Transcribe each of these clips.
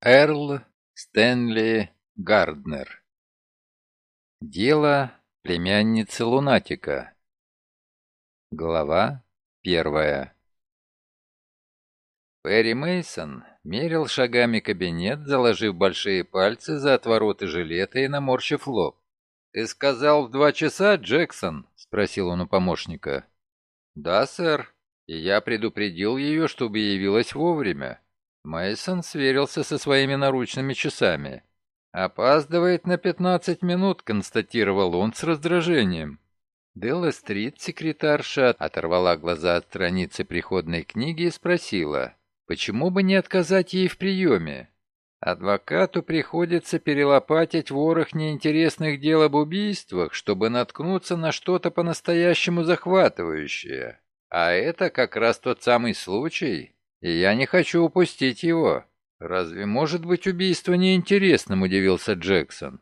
Эрл Стэнли Гарднер Дело племянницы лунатика Глава первая Перри Мейсон мерил шагами кабинет, заложив большие пальцы за отвороты жилета и наморщив лоб. «Ты сказал в два часа, Джексон?» — спросил он у помощника. «Да, сэр, и я предупредил ее, чтобы явилась вовремя». Мейсон сверился со своими наручными часами. «Опаздывает на пятнадцать минут», — констатировал он с раздражением. Делла Стрит, секретарша, оторвала глаза от страницы приходной книги и спросила, почему бы не отказать ей в приеме? Адвокату приходится перелопатить ворох неинтересных дел об убийствах, чтобы наткнуться на что-то по-настоящему захватывающее. А это как раз тот самый случай, и я не хочу упустить его. Разве может быть убийство неинтересным, удивился Джексон.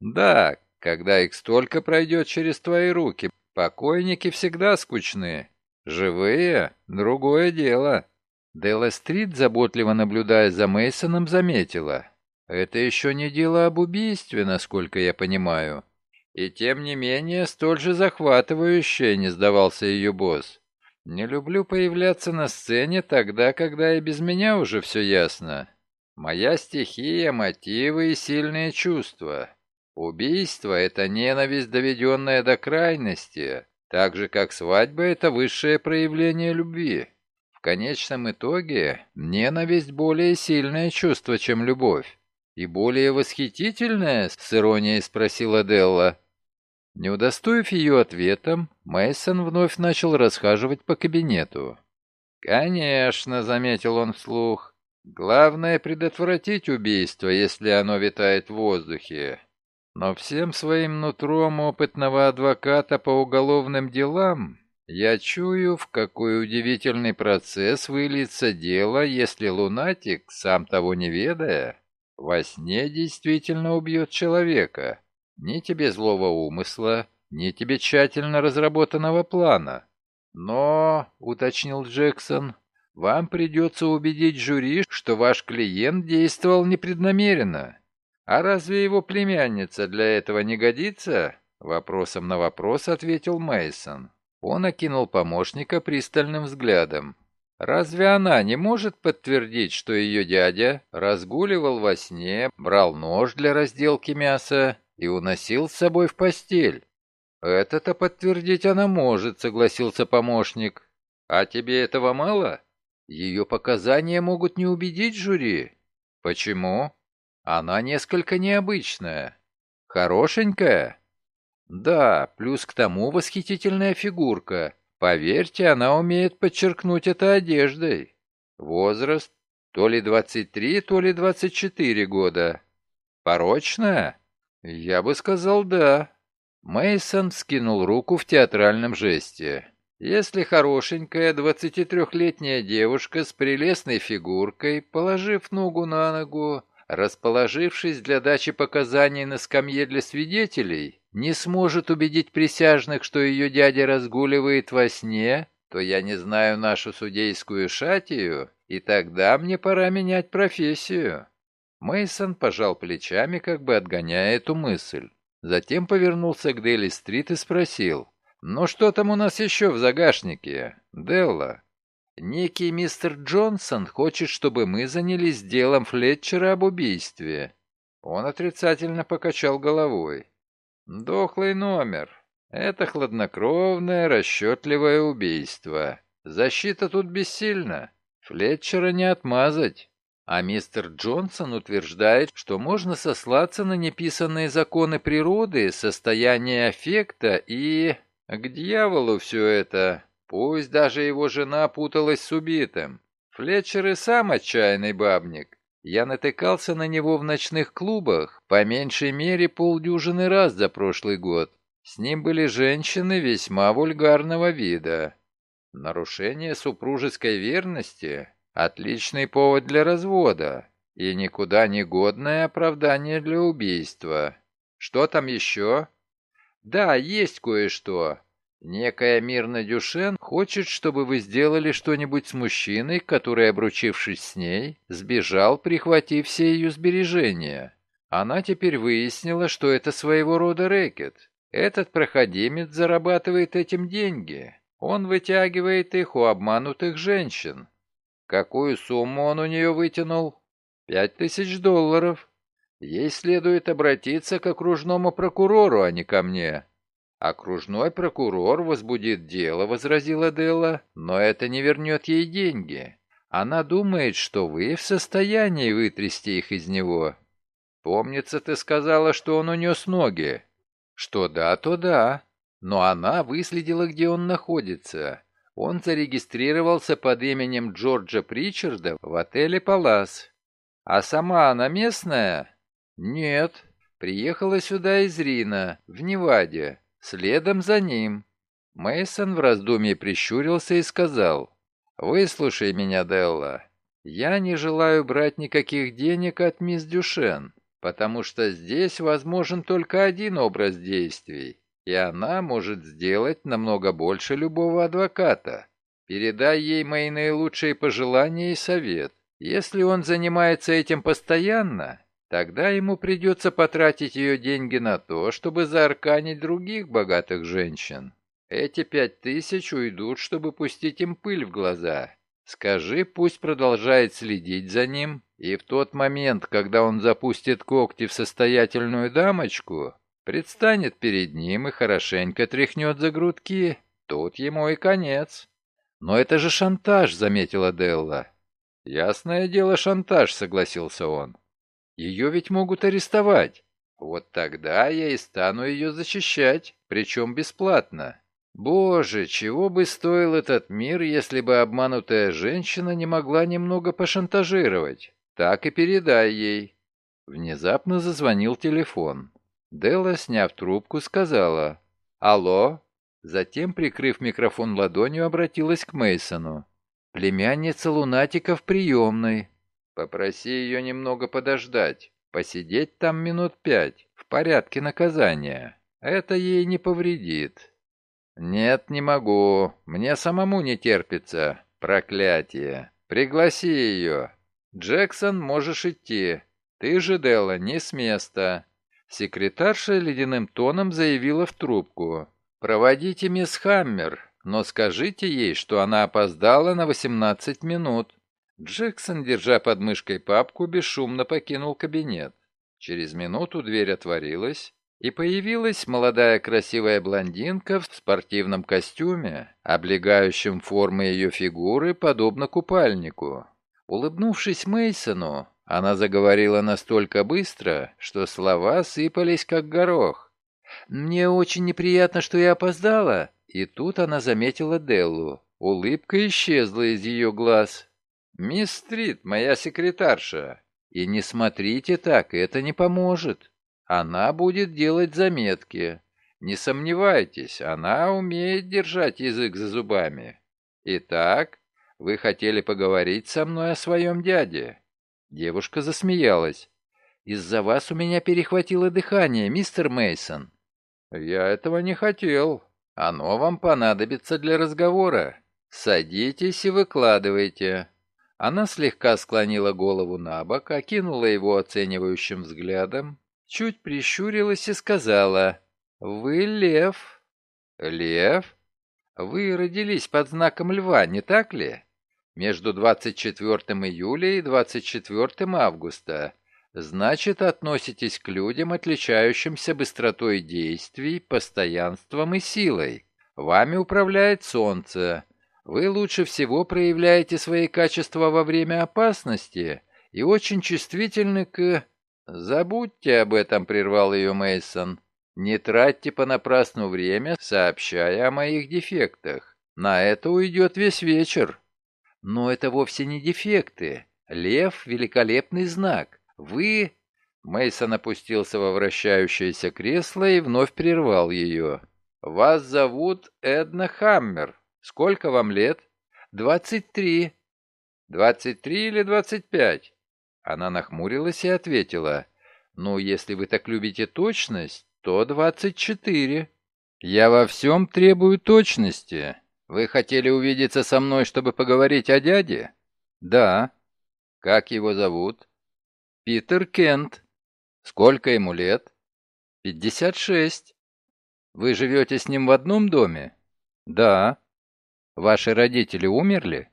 Да, когда их столько пройдет через твои руки. Покойники всегда скучны. Живые — другое дело. Делла Стрит, заботливо наблюдая за Мейсоном, заметила. Это еще не дело об убийстве, насколько я понимаю. И тем не менее, столь же захватывающее, не сдавался ее босс. Не люблю появляться на сцене тогда, когда и без меня уже все ясно. Моя стихия, мотивы и сильные чувства. Убийство — это ненависть, доведенная до крайности, так же, как свадьба — это высшее проявление любви. В конечном итоге, ненависть — более сильное чувство, чем любовь. «И более восхитительное?» — с иронией спросила Делла. Не удостоив ее ответом, Мейсон вновь начал расхаживать по кабинету. «Конечно», — заметил он вслух, — «главное предотвратить убийство, если оно витает в воздухе. Но всем своим нутром опытного адвоката по уголовным делам я чую, в какой удивительный процесс выльется дело, если лунатик, сам того не ведая, во сне действительно убьет человека». Ни тебе злого умысла, ни тебе тщательно разработанного плана. Но, — уточнил Джексон, — вам придется убедить жюри, что ваш клиент действовал непреднамеренно. А разве его племянница для этого не годится? Вопросом на вопрос ответил Мейсон. Он окинул помощника пристальным взглядом. Разве она не может подтвердить, что ее дядя разгуливал во сне, брал нож для разделки мяса и уносил с собой в постель. Это-то подтвердить она может, согласился помощник. А тебе этого мало? Ее показания могут не убедить жюри. Почему? Она несколько необычная. Хорошенькая? Да, плюс к тому восхитительная фигурка. Поверьте, она умеет подчеркнуть это одеждой. Возраст то ли 23, то ли 24 года. Порочная? «Я бы сказал, да». Мейсон скинул руку в театральном жесте. Если хорошенькая двадцатитрехлетняя девушка с прелестной фигуркой, положив ногу на ногу, расположившись для дачи показаний на скамье для свидетелей, не сможет убедить присяжных, что ее дядя разгуливает во сне, то я не знаю нашу судейскую шатию, и тогда мне пора менять профессию. Мейсон пожал плечами, как бы отгоняя эту мысль. Затем повернулся к Дели-стрит и спросил. «Ну что там у нас еще в загашнике, Делла?» «Некий мистер Джонсон хочет, чтобы мы занялись делом Флетчера об убийстве». Он отрицательно покачал головой. «Дохлый номер. Это хладнокровное, расчетливое убийство. Защита тут бессильна. Флетчера не отмазать». А мистер Джонсон утверждает, что можно сослаться на неписанные законы природы, состояние аффекта и... К дьяволу все это. Пусть даже его жена путалась с убитым. Флетчер и сам отчаянный бабник. Я натыкался на него в ночных клубах, по меньшей мере полдюжины раз за прошлый год. С ним были женщины весьма вульгарного вида. Нарушение супружеской верности Отличный повод для развода и никуда не годное оправдание для убийства. Что там еще? Да, есть кое-что. Некая Мирна Дюшен хочет, чтобы вы сделали что-нибудь с мужчиной, который, обручившись с ней, сбежал, прихватив все ее сбережения. Она теперь выяснила, что это своего рода рэкет. Этот проходимец зарабатывает этим деньги. Он вытягивает их у обманутых женщин. Какую сумму он у нее вытянул? Пять тысяч долларов. Ей следует обратиться к окружному прокурору, а не ко мне. «Окружной прокурор возбудит дело», — возразила Делла, — «но это не вернет ей деньги. Она думает, что вы в состоянии вытрясти их из него. Помнится, ты сказала, что он унес ноги. Что да, то да. Но она выследила, где он находится. Он зарегистрировался под именем Джорджа Причарда в отеле «Палас». А сама она местная? Нет. Приехала сюда из Рина, в Неваде. Следом за ним. Мейсон в раздумье прищурился и сказал, «Выслушай меня, Делла. Я не желаю брать никаких денег от мисс Дюшен, потому что здесь возможен только один образ действий, и она может сделать намного больше любого адвоката. Передай ей мои наилучшие пожелания и совет. Если он занимается этим постоянно, Тогда ему придется потратить ее деньги на то, чтобы заарканить других богатых женщин. Эти пять тысяч уйдут, чтобы пустить им пыль в глаза. Скажи, пусть продолжает следить за ним, и в тот момент, когда он запустит когти в состоятельную дамочку, предстанет перед ним и хорошенько тряхнет за грудки. Тут ему и конец. «Но это же шантаж», — заметила Делла. «Ясное дело, шантаж», — согласился он. Ее ведь могут арестовать. Вот тогда я и стану ее защищать, причем бесплатно. Боже, чего бы стоил этот мир, если бы обманутая женщина не могла немного пошантажировать? Так и передай ей. Внезапно зазвонил телефон. Делла, сняв трубку, сказала «Алло?». Затем, прикрыв микрофон ладонью, обратилась к Мейсону. «Племянница лунатика в приемной. Попроси ее немного подождать, посидеть там минут пять, в порядке наказания. Это ей не повредит. Нет, не могу, мне самому не терпится. Проклятие. Пригласи ее. Джексон, можешь идти. Ты же, Делла, не с места. Секретарша ледяным тоном заявила в трубку. «Проводите мисс Хаммер, но скажите ей, что она опоздала на 18 минут». Джексон, держа под мышкой папку, бесшумно покинул кабинет. Через минуту дверь отворилась, и появилась молодая красивая блондинка в спортивном костюме, облегающем формы ее фигуры, подобно купальнику. Улыбнувшись Мейсону, она заговорила настолько быстро, что слова сыпались как горох. «Мне очень неприятно, что я опоздала». И тут она заметила Деллу. Улыбка исчезла из ее глаз. «Мисс Стрит, моя секретарша. И не смотрите так, это не поможет. Она будет делать заметки. Не сомневайтесь, она умеет держать язык за зубами. Итак, вы хотели поговорить со мной о своем дяде?» Девушка засмеялась. «Из-за вас у меня перехватило дыхание, мистер Мейсон. «Я этого не хотел. Оно вам понадобится для разговора. Садитесь и выкладывайте». Она слегка склонила голову на бок, окинула его оценивающим взглядом, чуть прищурилась и сказала «Вы лев». «Лев? Вы родились под знаком льва, не так ли? Между 24 июля и 24 августа. Значит, относитесь к людям, отличающимся быстротой действий, постоянством и силой. Вами управляет солнце». Вы лучше всего проявляете свои качества во время опасности и очень чувствительны к... Забудьте об этом, прервал ее Мейсон. Не тратьте понапрасну время, сообщая о моих дефектах. На это уйдет весь вечер. Но это вовсе не дефекты. Лев — великолепный знак. Вы... Мейсон опустился во вращающееся кресло и вновь прервал ее. «Вас зовут Эдна Хаммер. Сколько вам лет? Двадцать три. Двадцать три или двадцать пять? Она нахмурилась и ответила. Ну, если вы так любите точность, то двадцать четыре. «Я во всем требую точности. Вы хотели увидеться со мной, чтобы поговорить о дяде?» «Да». «Как его зовут?» «Питер Кент». «Сколько ему лет?» «Пятьдесят шесть». «Вы живете с ним в одном доме?» «Да». «Ваши родители умерли?»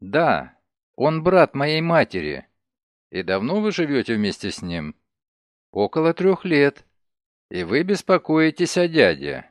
«Да. Он брат моей матери». «И давно вы живете вместе с ним?» «Около трех лет». «И вы беспокоитесь о дяде?»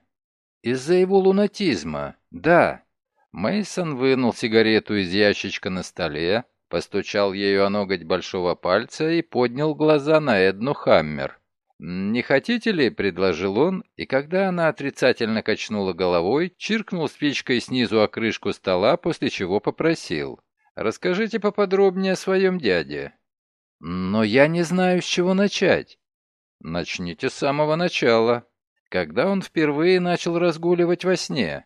Из-за его лунатизма, да. Мейсон вынул сигарету из ящичка на столе, постучал ею о ноготь большого пальца и поднял глаза на Эдну Хаммер. «Не хотите ли?» — предложил он, и когда она отрицательно качнула головой, чиркнул спичкой снизу о крышку стола, после чего попросил. «Расскажите поподробнее о своем дяде». «Но я не знаю, с чего начать». «Начните с самого начала». Когда он впервые начал разгуливать во сне?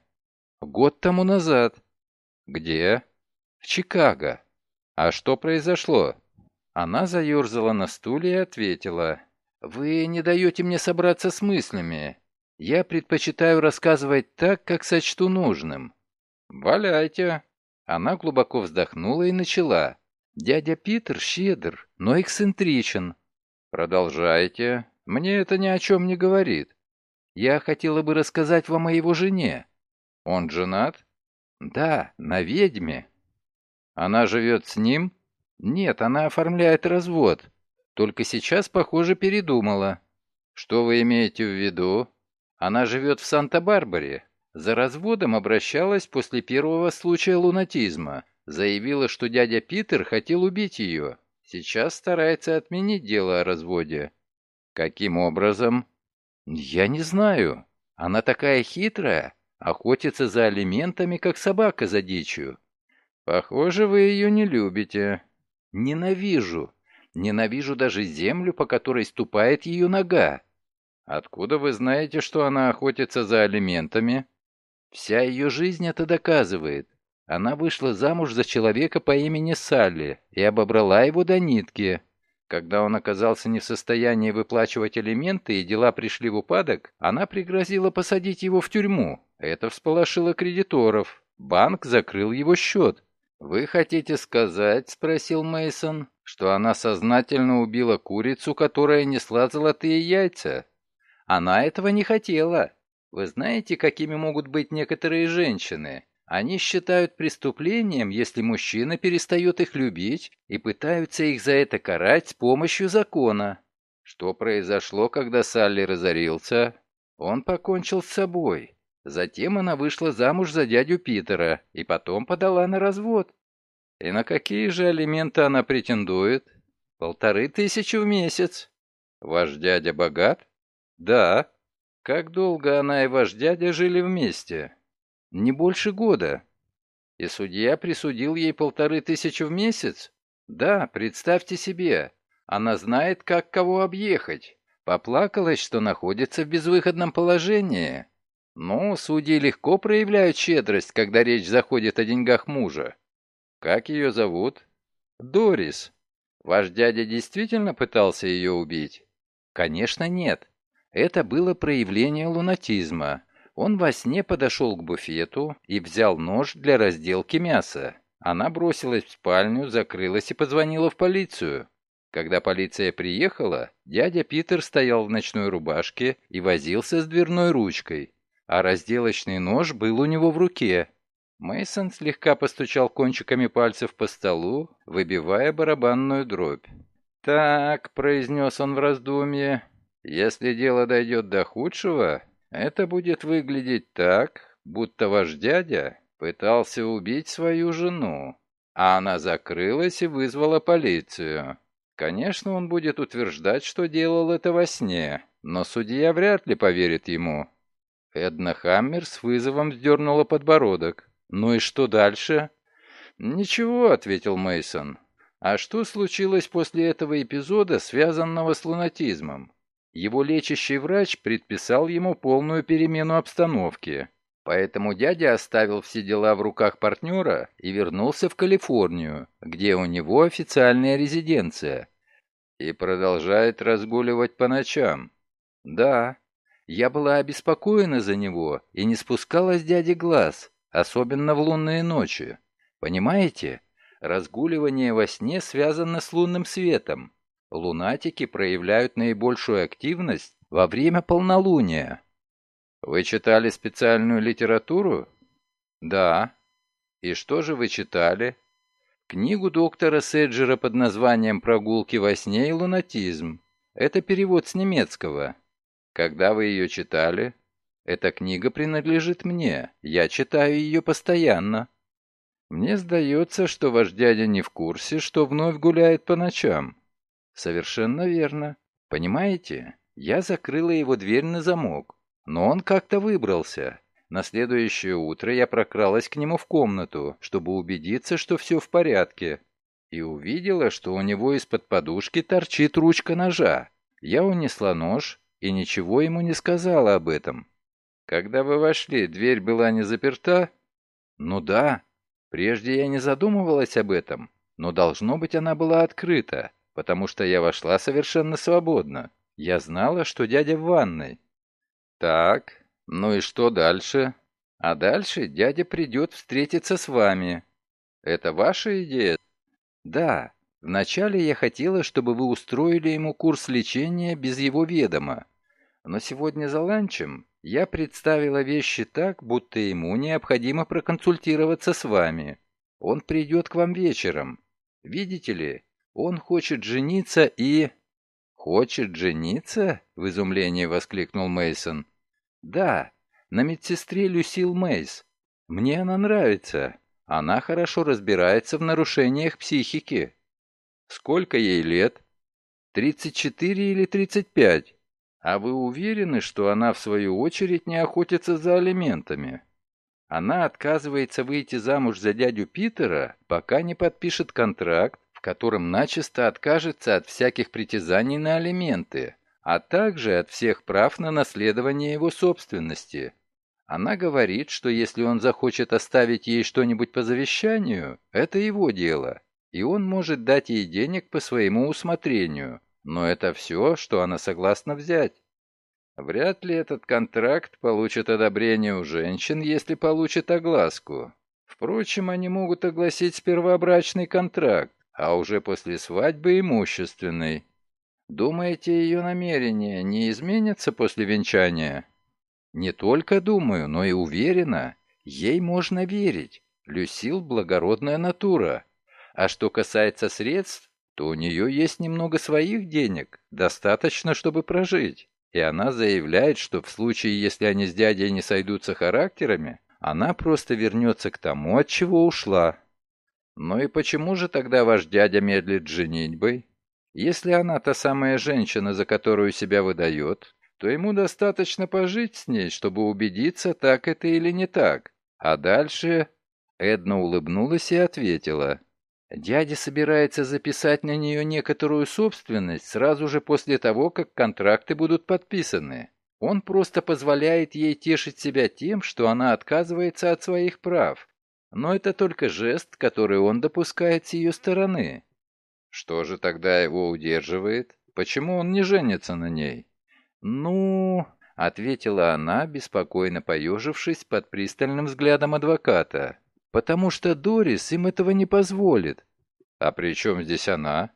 Год тому назад. Где? В Чикаго. А что произошло? Она заерзала на стуле и ответила. «Вы не даете мне собраться с мыслями. Я предпочитаю рассказывать так, как сочту нужным». «Валяйте». Она глубоко вздохнула и начала. «Дядя Питер щедр, но эксцентричен». «Продолжайте. Мне это ни о чем не говорит». Я хотела бы рассказать вам о его жене. Он женат? Да, на ведьме. Она живет с ним? Нет, она оформляет развод. Только сейчас, похоже, передумала. Что вы имеете в виду? Она живет в Санта-Барбаре. За разводом обращалась после первого случая лунатизма. Заявила, что дядя Питер хотел убить ее. Сейчас старается отменить дело о разводе. Каким образом? «Я не знаю. Она такая хитрая, охотится за алиментами, как собака за дичью. Похоже, вы ее не любите. Ненавижу. Ненавижу даже землю, по которой ступает ее нога. Откуда вы знаете, что она охотится за алиментами? Вся ее жизнь это доказывает. Она вышла замуж за человека по имени Салли и обобрала его до нитки. Когда он оказался не в состоянии выплачивать элементы и дела пришли в упадок, она пригрозила посадить его в тюрьму. Это всполошило кредиторов. Банк закрыл его счет. «Вы хотите сказать, — спросил Мейсон, что она сознательно убила курицу, которая несла золотые яйца? Она этого не хотела. Вы знаете, какими могут быть некоторые женщины? Они считают преступлением, если мужчина перестает их любить и пытаются их за это карать с помощью закона. Что произошло, когда Салли разорился? Он покончил с собой. Затем она вышла замуж за дядю Питера и потом подала на развод. И на какие же алименты она претендует? Полторы тысячи в месяц. Ваш дядя богат? Да. Как долго она и ваш дядя жили вместе? Не больше года. И судья присудил ей полторы тысячи в месяц? Да, представьте себе. Она знает, как кого объехать. Поплакалась, что находится в безвыходном положении. Ну, судьи легко проявляют щедрость, когда речь заходит о деньгах мужа. Как ее зовут? Дорис. Ваш дядя действительно пытался ее убить? Конечно, нет. Это было проявление лунатизма. Он во сне подошел к буфету и взял нож для разделки мяса. Она бросилась в спальню, закрылась и позвонила в полицию. Когда полиция приехала, дядя Питер стоял в ночной рубашке и возился с дверной ручкой, а разделочный нож был у него в руке. Мейсон слегка постучал кончиками пальцев по столу, выбивая барабанную дробь. «Так», — произнес он в раздумье, — «если дело дойдет до худшего, это будет выглядеть так, будто ваш дядя пытался убить свою жену, а она закрылась и вызвала полицию. Конечно, он будет утверждать, что делал это во сне, но судья вряд ли поверит ему. Эдна Хаммер с вызовом вздернула подбородок. «Ну и что дальше?» «Ничего», — ответил Мейсон. «А что случилось после этого эпизода, связанного с лунатизмом?» Его лечащий врач предписал ему полную перемену обстановки. Поэтому дядя оставил все дела в руках партнера и вернулся в Калифорнию, где у него официальная резиденция. И продолжает разгуливать по ночам. Да. Я была обеспокоена за него и не спускала с дяди глаз, особенно в лунные ночи. Понимаете? Разгуливание во сне связано с лунным светом. Лунатики проявляют наибольшую активность во время полнолуния. Вы читали специальную литературу? Да. И что же вы читали? Книгу доктора Седжера под названием «Прогулки во сне и лунатизм». Это перевод с немецкого. Когда вы ее читали? Эта книга принадлежит мне. Я читаю ее постоянно. Мне сдается, что ваш дядя не в курсе, что вновь гуляет по ночам. Совершенно верно. Понимаете, я закрыла его дверь на замок, но он как-то выбрался. На следующее утро я прокралась к нему в комнату, чтобы убедиться, что все в порядке, и увидела, что у него из-под подушки торчит ручка ножа. Я унесла нож и ничего ему не сказала об этом. Когда вы вошли, дверь была не заперта? Ну да. Прежде я не задумывалась об этом, но должно быть она была открыта потому что я вошла совершенно свободно. Я знала, что дядя в ванной. Так, ну и что дальше? А дальше дядя придет встретиться с вами. Это ваша идея? Да. Вначале я хотела, чтобы вы устроили ему курс лечения без его ведома. Но сегодня за ланчем я представила вещи так, будто ему необходимо проконсультироваться с вами. Он придет к вам вечером. Видите ли, он хочет жениться и... Хочет жениться? В изумлении воскликнул Мейсон. Да, на медсестре Люсил Мейс. Мне она нравится. Она хорошо разбирается в нарушениях психики. Сколько ей лет? 34 или 35? А вы уверены, что она в свою очередь не охотится за алиментами? Она отказывается выйти замуж за дядю Питера, пока не подпишет контракт в котором начисто откажется от всяких притязаний на алименты, а также от всех прав на наследование его собственности. Она говорит, что если он захочет оставить ей что-нибудь по завещанию, это его дело, и он может дать ей денег по своему усмотрению, но это все, что она согласна взять. Вряд ли этот контракт получит одобрение у женщин, если получит огласку. Впрочем, они могут огласить сперва брачный контракт, а уже после свадьбы имущественный. Думаете, ее намерения не изменятся после венчания? Не только думаю, но и уверена. Ей можно верить. Люсил – благородная натура. А что касается средств, то у нее есть немного своих денег, достаточно, чтобы прожить. И она заявляет, что в случае, если они с дядей не сойдутся характерами, она просто вернется к тому, от чего ушла. «Ну и почему же тогда ваш дядя медлит женитьбой? Если она та самая женщина, за которую себя выдает, то ему достаточно пожить с ней, чтобы убедиться, так это или не так. А дальше...» Эдна улыбнулась и ответила. «Дядя собирается записать на нее некоторую собственность сразу же после того, как контракты будут подписаны. Он просто позволяет ей тешить себя тем, что она отказывается от своих прав, но это только жест, который он допускает с ее стороны. Что же тогда его удерживает? Почему он не женится на ней? Ну, ответила она, беспокойно поежившись под пристальным взглядом адвоката. Потому что Дорис им этого не позволит. А при чем здесь она?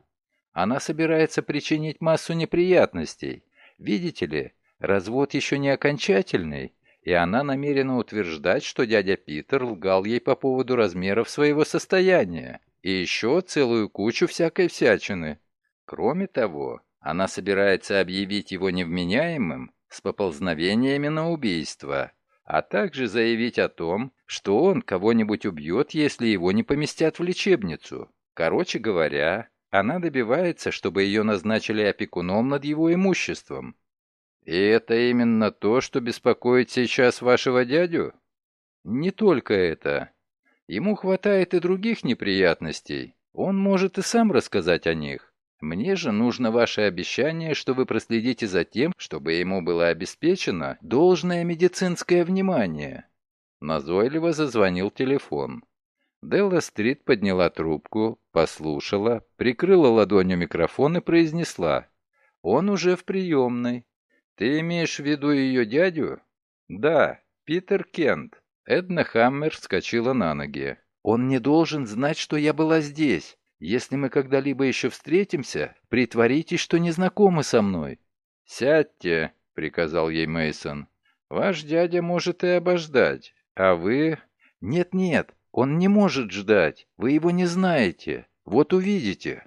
Она собирается причинить массу неприятностей. Видите ли, развод еще не окончательный, и она намерена утверждать, что дядя Питер лгал ей по поводу размеров своего состояния и еще целую кучу всякой всячины. Кроме того, она собирается объявить его невменяемым с поползновениями на убийство, а также заявить о том, что он кого-нибудь убьет, если его не поместят в лечебницу. Короче говоря, она добивается, чтобы ее назначили опекуном над его имуществом, «И это именно то, что беспокоит сейчас вашего дядю?» «Не только это. Ему хватает и других неприятностей. Он может и сам рассказать о них. Мне же нужно ваше обещание, что вы проследите за тем, чтобы ему было обеспечено должное медицинское внимание». Назойливо зазвонил телефон. Делла Стрит подняла трубку, послушала, прикрыла ладонью микрофон и произнесла. «Он уже в приемной. Ты имеешь в виду ее дядю? Да, Питер Кент. Эдна Хаммер вскочила на ноги. Он не должен знать, что я была здесь. Если мы когда-либо еще встретимся, притворитесь, что не знакомы со мной. Сядьте, приказал ей Мейсон. Ваш дядя может и обождать, а вы... Нет-нет, он не может ждать, вы его не знаете. Вот увидите.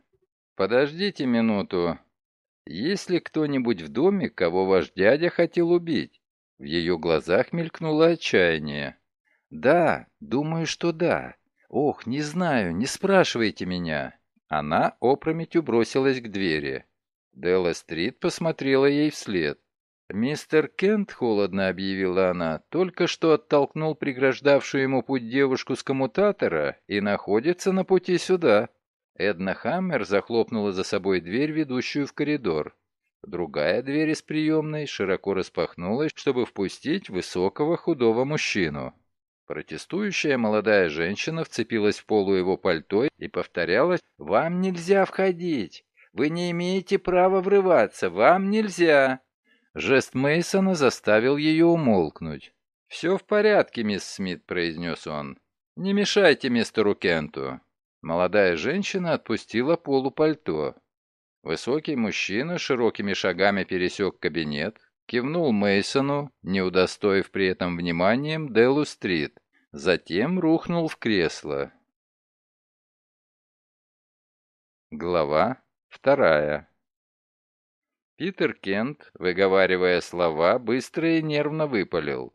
Подождите минуту. Есть ли кто-нибудь в доме, кого ваш дядя хотел убить? В ее глазах мелькнуло отчаяние. «Да, думаю, что да. Ох, не знаю, не спрашивайте меня». Она опрометью бросилась к двери. Делла Стрит посмотрела ей вслед. «Мистер Кент», — холодно объявила она, — «только что оттолкнул преграждавшую ему путь девушку с коммутатора и находится на пути сюда». Эдна Хаммер захлопнула за собой дверь, ведущую в коридор. Другая дверь из приемной широко распахнулась, чтобы впустить высокого худого мужчину. Протестующая молодая женщина вцепилась в полу его пальто и повторяла «Вам нельзя входить! Вы не имеете права врываться! Вам нельзя!» Жест Мейсона заставил ее умолкнуть. «Все в порядке, мисс Смит», — произнес он. «Не мешайте мистеру Кенту». Молодая женщина отпустила полу пальто. Высокий мужчина широкими шагами пересек кабинет, кивнул Мейсону, не удостоив при этом вниманием Делу Стрит, затем рухнул в кресло. Глава вторая Питер Кент, выговаривая слова, быстро и нервно выпалил.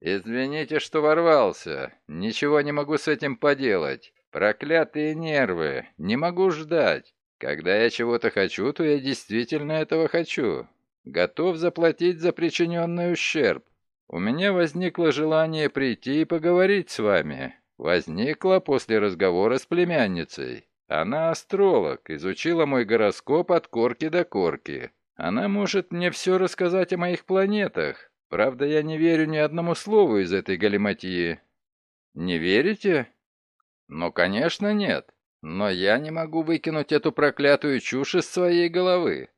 «Извините, что ворвался. Ничего не могу с этим поделать. Проклятые нервы. Не могу ждать. Когда я чего-то хочу, то я действительно этого хочу. Готов заплатить за причиненный ущерб. У меня возникло желание прийти и поговорить с вами. Возникло после разговора с племянницей. Она астролог, изучила мой гороскоп от корки до корки. Она может мне все рассказать о моих планетах. Правда, я не верю ни одному слову из этой галиматьи. Не верите? Ну, конечно, нет. Но я не могу выкинуть эту проклятую чушь из своей головы.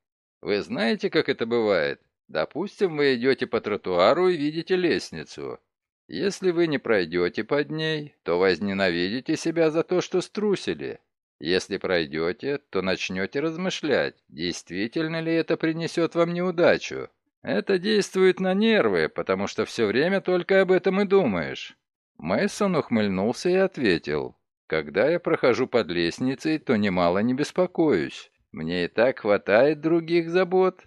Вы знаете, как это бывает? Допустим, вы идете по тротуару и видите лестницу. Если вы не пройдете под ней, то возненавидите себя за то, что струсили. Если пройдете, то начнете размышлять, действительно ли это принесет вам неудачу. Это действует на нервы, потому что все время только об этом и думаешь. Мэйсон ухмыльнулся и ответил. Когда я прохожу под лестницей, то немало не беспокоюсь. Мне и так хватает других забот.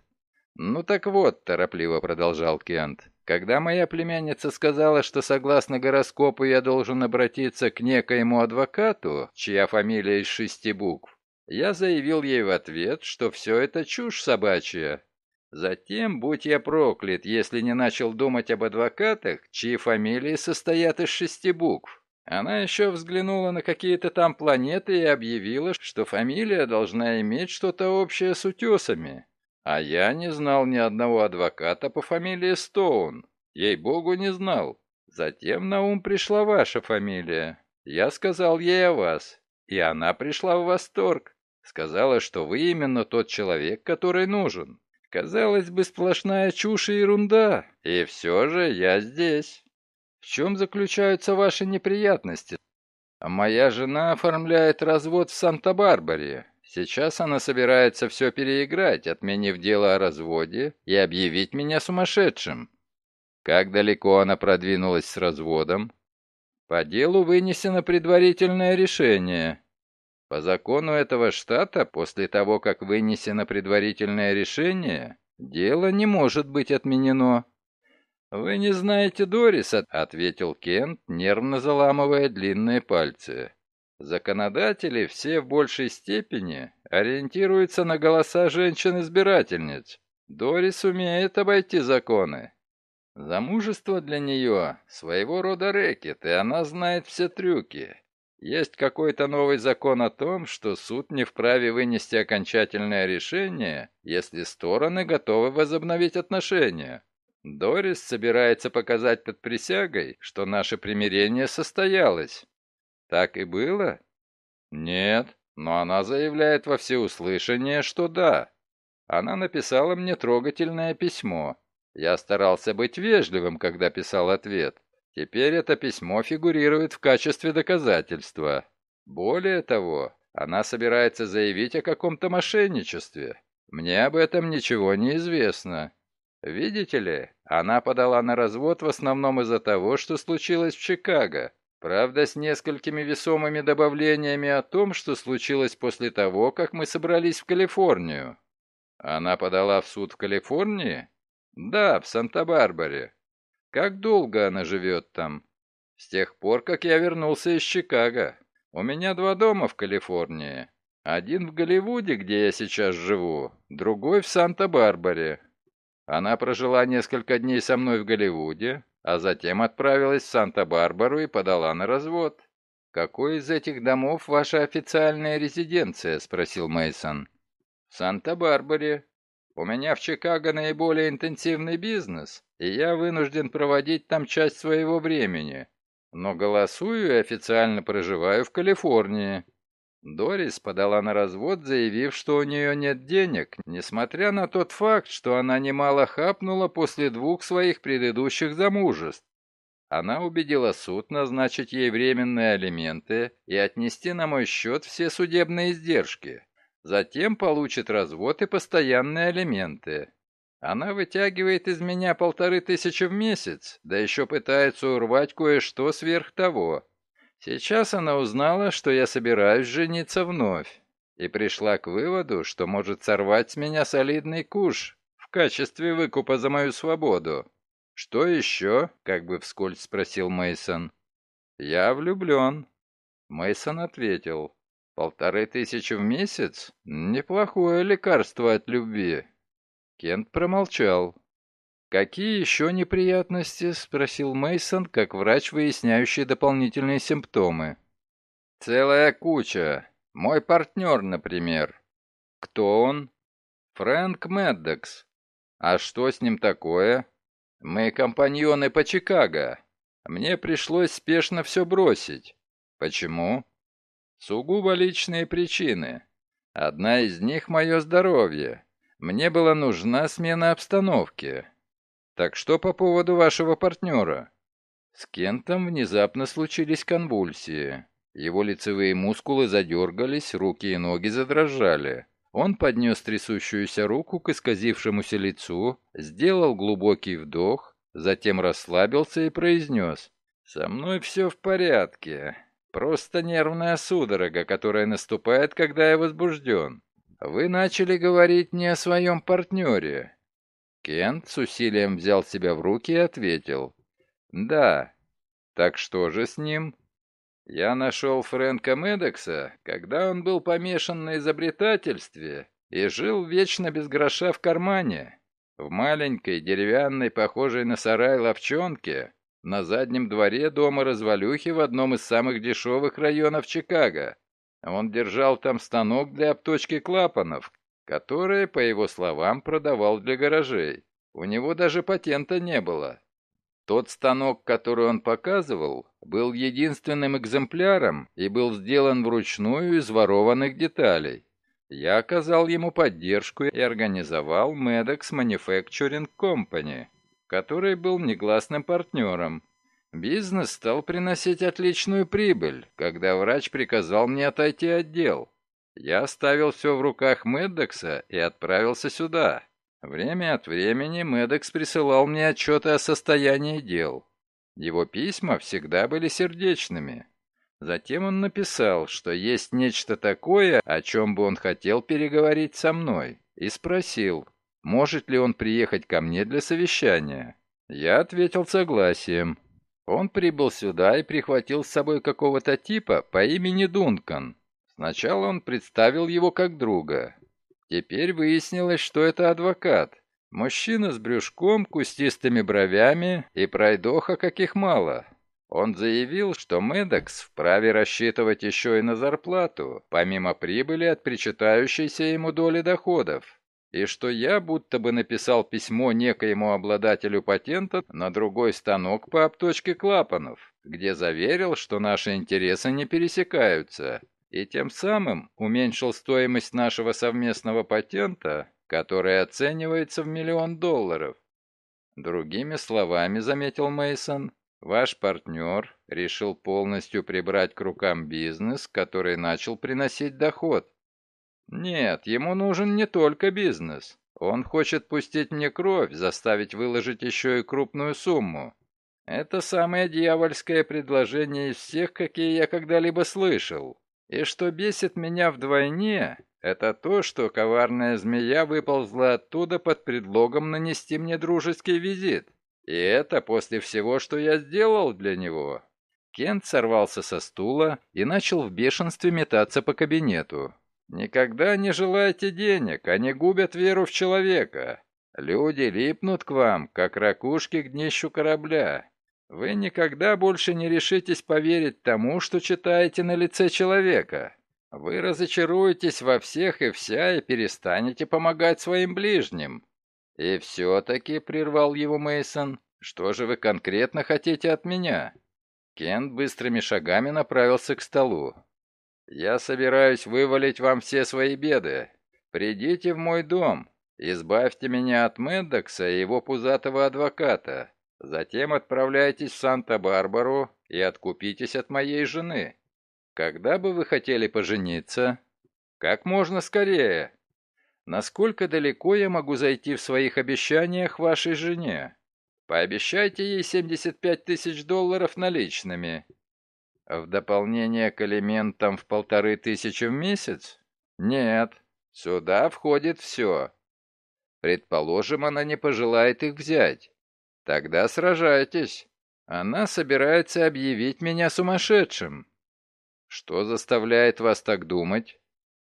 Ну так вот, торопливо продолжал Кент. Когда моя племянница сказала, что согласно гороскопу я должен обратиться к некоему адвокату, чья фамилия из шести букв, я заявил ей в ответ, что все это чушь собачья. Затем, будь я проклят, если не начал думать об адвокатах, чьи фамилии состоят из шести букв. Она еще взглянула на какие-то там планеты и объявила, что фамилия должна иметь что-то общее с утесами. А я не знал ни одного адвоката по фамилии Стоун. Ей-богу, не знал. Затем на ум пришла ваша фамилия. Я сказал ей о вас, и она пришла в восторг. Сказала, что вы именно тот человек, который нужен. Казалось бы, сплошная чушь и ерунда, и все же я здесь. В чем заключаются ваши неприятности? Моя жена оформляет развод в Санта-Барбаре. Сейчас она собирается все переиграть, отменив дело о разводе и объявить меня сумасшедшим. Как далеко она продвинулась с разводом? По делу вынесено предварительное решение. По закону этого штата, после того, как вынесено предварительное решение, дело не может быть отменено. «Вы не знаете Дориса», — ответил Кент, нервно заламывая длинные пальцы. Законодатели все в большей степени ориентируются на голоса женщин-избирательниц. Дорис умеет обойти законы. Замужество для нее своего рода рэкет, и она знает все трюки. Есть какой-то новый закон о том, что суд не вправе вынести окончательное решение, если стороны готовы возобновить отношения. Дорис собирается показать под присягой, что наше примирение состоялось. Так и было? Нет, но она заявляет во всеуслышание, что да. Она написала мне трогательное письмо. Я старался быть вежливым, когда писал ответ. Теперь это письмо фигурирует в качестве доказательства. Более того, она собирается заявить о каком-то мошенничестве. Мне об этом ничего не известно. Видите ли, она подала на развод в основном из-за того, что случилось в Чикаго. Правда, с несколькими весомыми добавлениями о том, что случилось после того, как мы собрались в Калифорнию. Она подала в суд в Калифорнии? Да, в Санта-Барбаре. Как долго она живет там? С тех пор, как я вернулся из Чикаго. У меня два дома в Калифорнии. Один в Голливуде, где я сейчас живу, другой в Санта-Барбаре. Она прожила несколько дней со мной в Голливуде, а затем отправилась в Санта-Барбару и подала на развод. «Какой из этих домов ваша официальная резиденция?» – спросил Мейсон. «В Санта-Барбаре. У меня в Чикаго наиболее интенсивный бизнес, и я вынужден проводить там часть своего времени. Но голосую и официально проживаю в Калифорнии. Дорис подала на развод, заявив, что у нее нет денег, несмотря на тот факт, что она немало хапнула после двух своих предыдущих замужеств. Она убедила суд назначить ей временные алименты и отнести на мой счет все судебные издержки. Затем получит развод и постоянные алименты. Она вытягивает из меня полторы тысячи в месяц, да еще пытается урвать кое-что сверх того. Сейчас она узнала, что я собираюсь жениться вновь, и пришла к выводу, что может сорвать с меня солидный куш в качестве выкупа за мою свободу. «Что еще?» — как бы вскользь спросил Мейсон. «Я влюблен». Мейсон ответил. «Полторы тысячи в месяц? Неплохое лекарство от любви». Кент промолчал. «Какие еще неприятности?» — спросил Мейсон, как врач, выясняющий дополнительные симптомы. «Целая куча. Мой партнер, например». «Кто он?» «Фрэнк Меддекс». «А что с ним такое?» «Мы компаньоны по Чикаго. Мне пришлось спешно все бросить». «Почему?» «Сугубо личные причины. Одна из них — мое здоровье. Мне была нужна смена обстановки». Так что по поводу вашего партнера?» С Кентом внезапно случились конвульсии. Его лицевые мускулы задергались, руки и ноги задрожали. Он поднес трясущуюся руку к исказившемуся лицу, сделал глубокий вдох, затем расслабился и произнес «Со мной все в порядке. Просто нервная судорога, которая наступает, когда я возбужден. Вы начали говорить не о своем партнере. Кент с усилием взял себя в руки и ответил. «Да. Так что же с ним?» «Я нашел Фрэнка Медекса, когда он был помешан на изобретательстве и жил вечно без гроша в кармане, в маленькой деревянной, похожей на сарай ловчонке, на заднем дворе дома развалюхи в одном из самых дешевых районов Чикаго. Он держал там станок для обточки клапанов, которые, по его словам, продавал для гаражей. У него даже патента не было. Тот станок, который он показывал, был единственным экземпляром и был сделан вручную из ворованных деталей. Я оказал ему поддержку и организовал Medex Manufacturing Company, который был негласным партнером. Бизнес стал приносить отличную прибыль, когда врач приказал мне отойти от дел. Я оставил все в руках Меддекса и отправился сюда. Время от времени Медекс присылал мне отчеты о состоянии дел. Его письма всегда были сердечными. Затем он написал, что есть нечто такое, о чем бы он хотел переговорить со мной, и спросил, может ли он приехать ко мне для совещания. Я ответил согласием. Он прибыл сюда и прихватил с собой какого-то типа по имени Дункан. Сначала он представил его как друга. Теперь выяснилось, что это адвокат. Мужчина с брюшком, кустистыми бровями и пройдоха каких мало. Он заявил, что Медекс вправе рассчитывать еще и на зарплату, помимо прибыли от причитающейся ему доли доходов, и что я будто бы написал письмо некоему обладателю патента на другой станок по обточке клапанов, где заверил, что наши интересы не пересекаются, и тем самым уменьшил стоимость нашего совместного патента, который оценивается в миллион долларов. Другими словами, заметил Мейсон, ваш партнер решил полностью прибрать к рукам бизнес, который начал приносить доход. Нет, ему нужен не только бизнес. Он хочет пустить мне кровь, заставить выложить еще и крупную сумму. Это самое дьявольское предложение из всех, какие я когда-либо слышал. И что бесит меня вдвойне, это то, что коварная змея выползла оттуда под предлогом нанести мне дружеский визит. И это после всего, что я сделал для него. Кент сорвался со стула и начал в бешенстве метаться по кабинету. «Никогда не желайте денег, они губят веру в человека. Люди липнут к вам, как ракушки к днищу корабля. Вы никогда больше не решитесь поверить тому, что читаете на лице человека. Вы разочаруетесь во всех и вся и перестанете помогать своим ближним. И все-таки, прервал его Мейсон, что же вы конкретно хотите от меня? Кент быстрыми шагами направился к столу. Я собираюсь вывалить вам все свои беды. Придите в мой дом, избавьте меня от Мэддокса и его пузатого адвоката. Затем отправляйтесь в Санта-Барбару и откупитесь от моей жены. Когда бы вы хотели пожениться? Как можно скорее. Насколько далеко я могу зайти в своих обещаниях вашей жене? Пообещайте ей 75 тысяч долларов наличными. В дополнение к элементам в полторы тысячи в месяц? Нет, сюда входит все. Предположим, она не пожелает их взять. Тогда сражайтесь. Она собирается объявить меня сумасшедшим. Что заставляет вас так думать?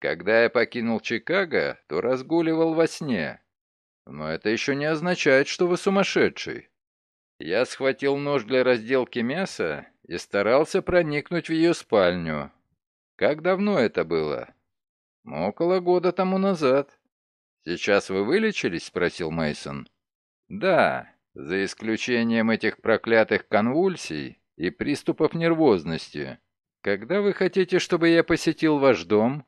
Когда я покинул Чикаго, то разгуливал во сне. Но это еще не означает, что вы сумасшедший. Я схватил нож для разделки мяса и старался проникнуть в ее спальню. Как давно это было? Около года тому назад. Сейчас вы вылечились? спросил Мейсон. Да, за исключением этих проклятых конвульсий и приступов нервозности. Когда вы хотите, чтобы я посетил ваш дом?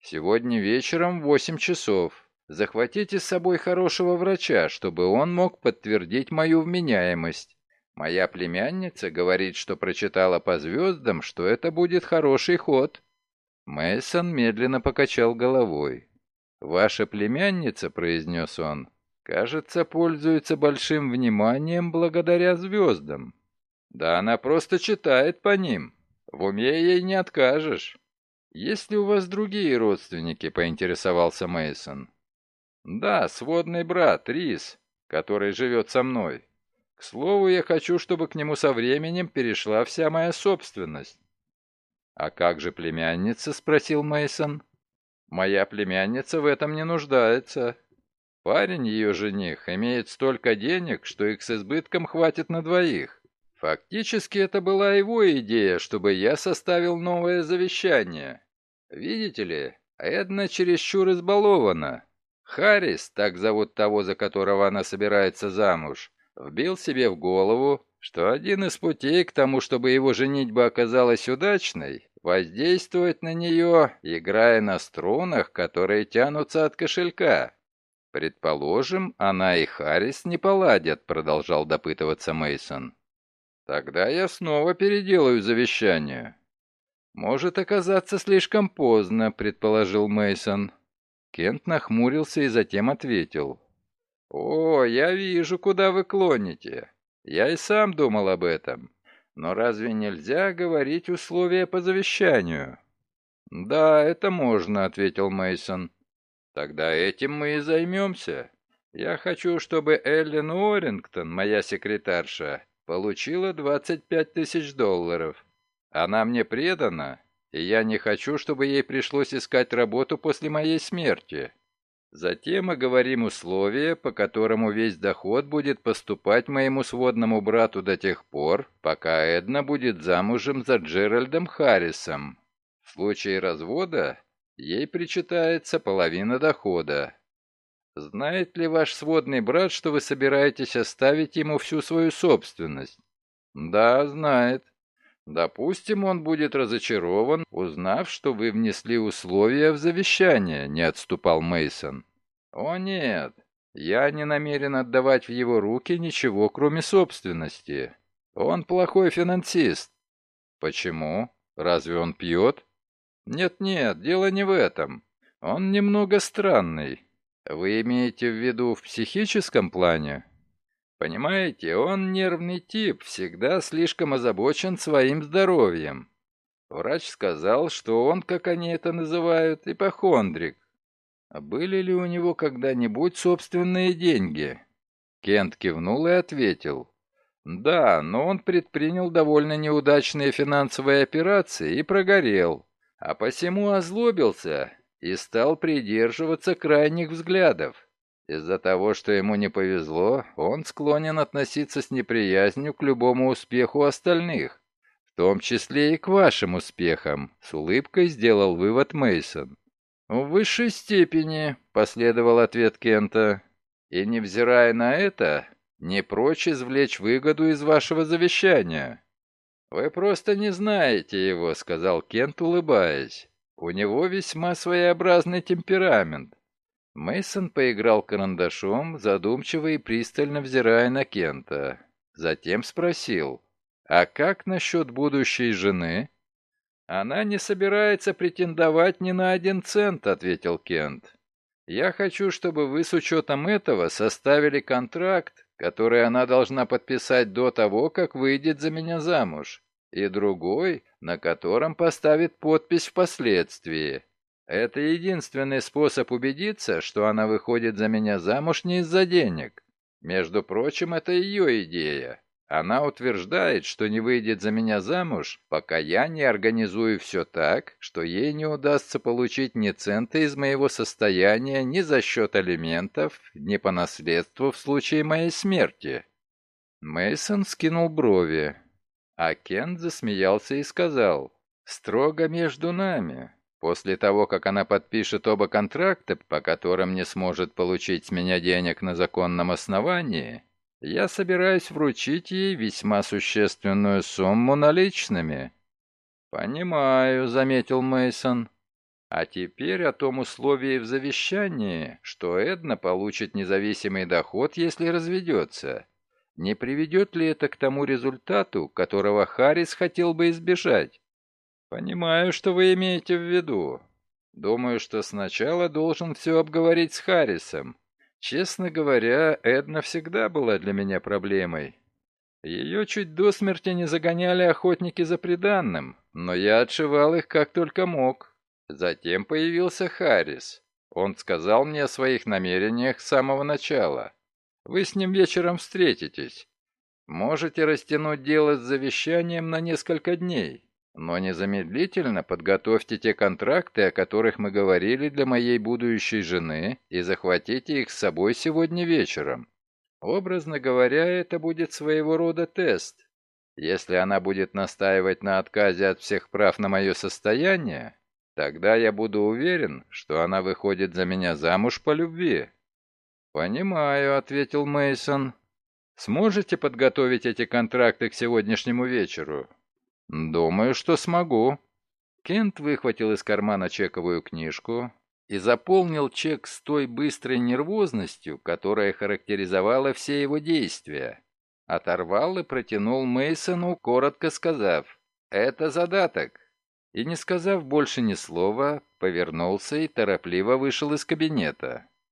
Сегодня вечером в восемь часов. Захватите с собой хорошего врача, чтобы он мог подтвердить мою вменяемость. Моя племянница говорит, что прочитала по звездам, что это будет хороший ход. Мэйсон медленно покачал головой. «Ваша племянница», — произнес он, Кажется, пользуется большим вниманием благодаря звездам. Да она просто читает по ним. В уме ей не откажешь. Есть ли у вас другие родственники, поинтересовался Мейсон. Да, сводный брат, Рис, который живет со мной. К слову, я хочу, чтобы к нему со временем перешла вся моя собственность. А как же племянница, спросил Мейсон. Моя племянница в этом не нуждается. Парень, ее жених, имеет столько денег, что их с избытком хватит на двоих. Фактически это была его идея, чтобы я составил новое завещание. Видите ли, Эдна чересчур избалована. Харрис, так зовут того, за которого она собирается замуж, вбил себе в голову, что один из путей к тому, чтобы его женитьба оказалась удачной, воздействовать на нее, играя на струнах, которые тянутся от кошелька. «Предположим, она и Харрис не поладят», — продолжал допытываться Мейсон. «Тогда я снова переделаю завещание». «Может оказаться слишком поздно», — предположил Мейсон. Кент нахмурился и затем ответил. «О, я вижу, куда вы клоните. Я и сам думал об этом. Но разве нельзя говорить условия по завещанию?» «Да, это можно», — ответил Мейсон. Тогда этим мы и займемся. Я хочу, чтобы Эллен Уоррингтон, моя секретарша, получила 25 тысяч долларов. Она мне предана, и я не хочу, чтобы ей пришлось искать работу после моей смерти. Затем мы говорим условия, по которому весь доход будет поступать моему сводному брату до тех пор, пока Эдна будет замужем за Джеральдом Харрисом. В случае развода Ей причитается половина дохода. Знает ли ваш сводный брат, что вы собираетесь оставить ему всю свою собственность? Да, знает. Допустим, он будет разочарован, узнав, что вы внесли условия в завещание, не отступал Мейсон. О нет, Я не намерен отдавать в его руки ничего, кроме собственности. Он плохой финансист. Почему? Разве он пьет? Нет-нет, дело не в этом. Он немного странный. Вы имеете в виду в психическом плане? Понимаете, он нервный тип, всегда слишком озабочен своим здоровьем. Врач сказал, что он, как они это называют, ипохондрик. А были ли у него когда-нибудь собственные деньги? Кент кивнул и ответил. Да, но он предпринял довольно неудачные финансовые операции и прогорел, а посему озлобился и стал придерживаться крайних взглядов. Из-за того, что ему не повезло, он склонен относиться с неприязнью к любому успеху остальных, в том числе и к вашим успехам, с улыбкой сделал вывод Мейсон. «В высшей степени», — последовал ответ Кента. «И невзирая на это, не прочь извлечь выгоду из вашего завещания». «Вы просто не знаете его», — сказал Кент, улыбаясь. «У него весьма своеобразный темперамент». Мейсон поиграл карандашом, задумчиво и пристально взирая на Кента. Затем спросил, «А как насчет будущей жены?» «Она не собирается претендовать ни на один цент», — ответил Кент. «Я хочу, чтобы вы с учетом этого составили контракт, который она должна подписать до того, как выйдет за меня замуж, и другой, на котором поставит подпись впоследствии. Это единственный способ убедиться, что она выходит за меня замуж не из-за денег. Между прочим, это ее идея. Она утверждает, что не выйдет за меня замуж, пока я не организую все так, что ей не удастся получить ни цента из моего состояния ни за счет алиментов, ни по наследству в случае моей смерти. Мейсон скинул брови, а Кен засмеялся и сказал, «Строго между нами. После того, как она подпишет оба контракта, по которым не сможет получить с меня денег на законном основании, я собираюсь вручить ей весьма существенную сумму наличными». «Понимаю», — заметил Мейсон. «А теперь о том условии в завещании, что Эдна получит независимый доход, если разведется. Не приведет ли это к тому результату, которого Харрис хотел бы избежать?» «Понимаю, что вы имеете в виду. Думаю, что сначала должен все обговорить с Харрисом, Честно говоря, Эдна всегда была для меня проблемой. Ее чуть до смерти не загоняли охотники за приданным, но я отшивал их как только мог. Затем появился Харрис. Он сказал мне о своих намерениях с самого начала. Вы с ним вечером встретитесь. Можете растянуть дело с завещанием на несколько дней. Но незамедлительно подготовьте те контракты, о которых мы говорили для моей будущей жены, и захватите их с собой сегодня вечером. Образно говоря, это будет своего рода тест. Если она будет настаивать на отказе от всех прав на мое состояние, тогда я буду уверен, что она выходит за меня замуж по любви. Понимаю, ответил Мейсон. Сможете подготовить эти контракты к сегодняшнему вечеру? «Думаю, что смогу». Кент выхватил из кармана чековую книжку и заполнил чек с той быстрой нервозностью, которая характеризовала все его действия. Оторвал и протянул Мейсону, коротко сказав «Это задаток». И не сказав больше ни слова, повернулся и торопливо вышел из кабинета.